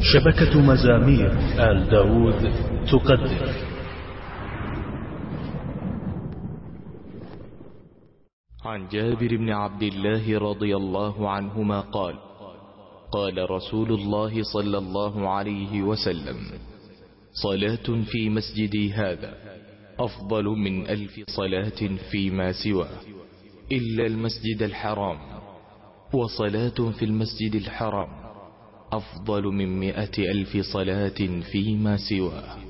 شبكة مزامير آل داود تقدم. عن جابر بن عبد الله رضي الله عنهما قال قال رسول الله صلى الله عليه وسلم صلاة في مسجدي هذا أفضل من ألف صلاة فيما سواه إلا المسجد الحرام وصلاة في المسجد الحرام. أفضل من مئة ألف صلاة فيما سواه.